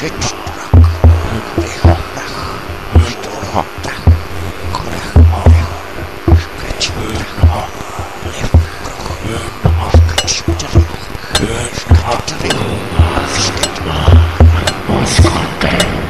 Krzycz tak, wychodach, wytruchotach, kurach, kurach, kaczutrach, lewkruch, w kaczutrach, w kaczutrach, w sztytach, w skątach.